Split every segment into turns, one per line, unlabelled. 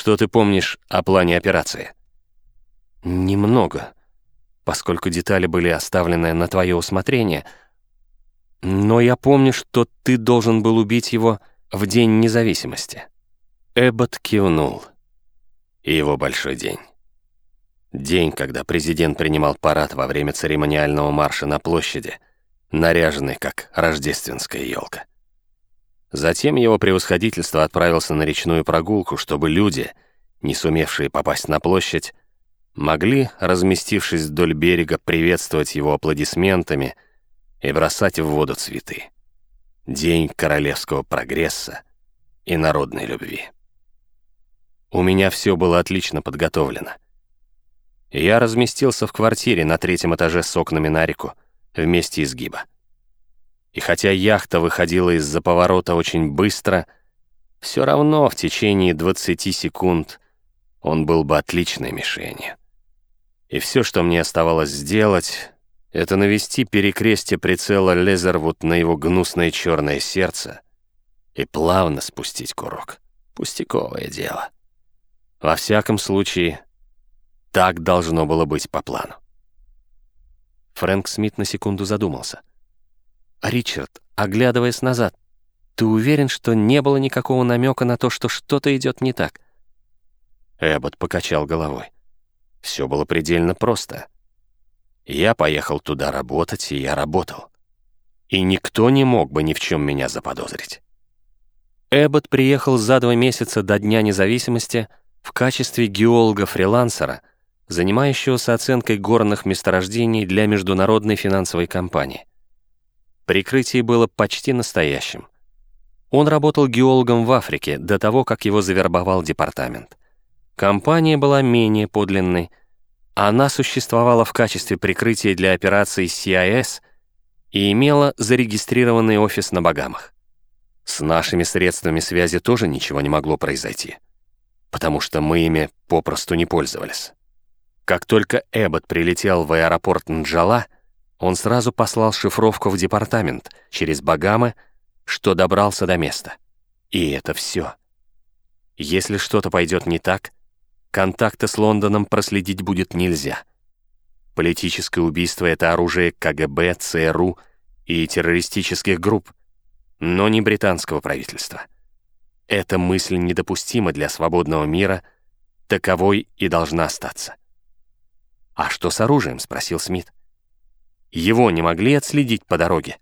Что ты помнишь о плане операции?»
«Немного, поскольку детали были оставлены на твое усмотрение. Но я помню, что ты должен был убить его в День независимости».
Эббот кивнул. И его большой день. День, когда президент принимал парад во время церемониального марша на площади, наряженный как рождественская елка. Затем его превосходительство отправился на речную прогулку, чтобы люди, не сумевшие попасть на площадь, могли, разместившись вдоль берега, приветствовать его аплодисментами и бросать в воду цветы. День королевского прогресса и народной любви. У меня все было отлично подготовлено. Я разместился в квартире на третьем этаже с окнами на реку, вместе изгиба. И хотя яхта выходила из-за поворота очень быстро, все равно в течение 20 секунд он был бы отличной мишенью. И все, что мне оставалось сделать, это навести перекрестие прицела Лезервуд на его гнусное черное сердце и плавно спустить курок. Пустяковое дело. Во всяком случае, так должно было быть по плану.
Фрэнк Смит на секунду задумался. «Ричард, оглядываясь назад, ты уверен, что не было никакого намека на то, что что-то идет не так?»
Эббот покачал головой. Все было предельно просто. Я поехал туда работать, и я работал. И никто не мог бы ни в чем меня заподозрить.
Эббот приехал за два месяца до Дня независимости — в качестве геолога-фрилансера, занимающегося оценкой горных месторождений для международной финансовой компании. Прикрытие было почти настоящим. Он работал геологом в Африке до того, как его завербовал департамент. Компания была менее подлинной. Она существовала в качестве прикрытия для операций CIS и имела зарегистрированный офис на Багамах. С нашими средствами связи тоже ничего не могло произойти потому что мы ими попросту не пользовались. Как только Эббот прилетел в аэропорт Нджала, он сразу послал шифровку в департамент через Багамы, что добрался до места. И это все. Если что-то пойдет не так, контакты с Лондоном проследить будет нельзя. Политическое убийство — это оружие КГБ, ЦРУ и террористических групп, но не британского правительства. Эта мысль недопустима для свободного мира, таковой и должна остаться. «А что с оружием?» — спросил Смит. «Его не могли отследить по дороге?»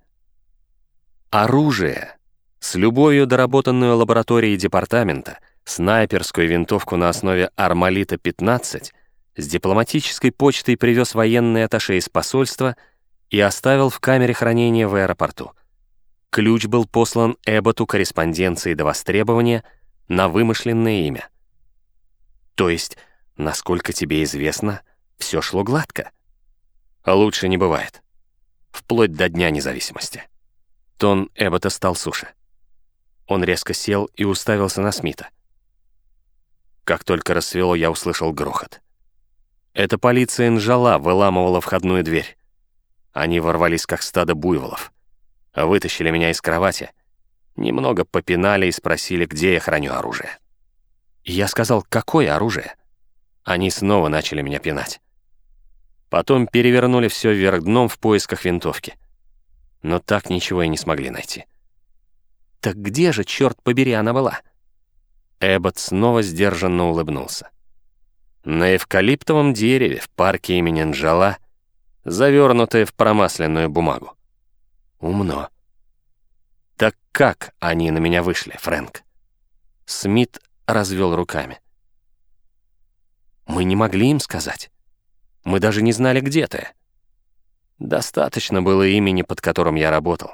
Оружие, с любовью доработанную лабораторией департамента, снайперскую винтовку на основе Армалита-15, с дипломатической почтой привез военный атташе из посольства и оставил в камере хранения в аэропорту. Ключ был послан Эбботу корреспонденции до востребования на вымышленное имя. То есть, насколько тебе известно, все шло гладко. Лучше не бывает. Вплоть до Дня независимости. Тон Эббота стал суше. Он резко сел и уставился на Смита. Как только рассвело, я услышал грохот. Эта полиция Нжала выламывала входную дверь. Они ворвались, как стадо буйволов вытащили меня из кровати, немного попинали и спросили, где я храню оружие. Я сказал, какое оружие? Они снова начали меня пинать. Потом перевернули все вверх дном в поисках винтовки. Но так ничего и не смогли найти. Так где же, черт побери, она была? Эббот снова сдержанно улыбнулся. На эвкалиптовом дереве в парке имени Нджала, завернутая в промасленную бумагу. Умно. Так как они на меня вышли, Фрэнк? Смит развел руками. Мы не могли им сказать. Мы даже не знали, где ты. Достаточно было имени, под которым я работал.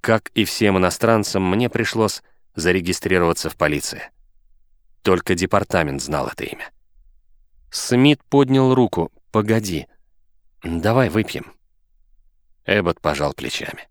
Как и всем иностранцам, мне пришлось зарегистрироваться в полиции. Только департамент знал это имя. Смит поднял руку. «Погоди. Давай выпьем». Эббот пожал плечами.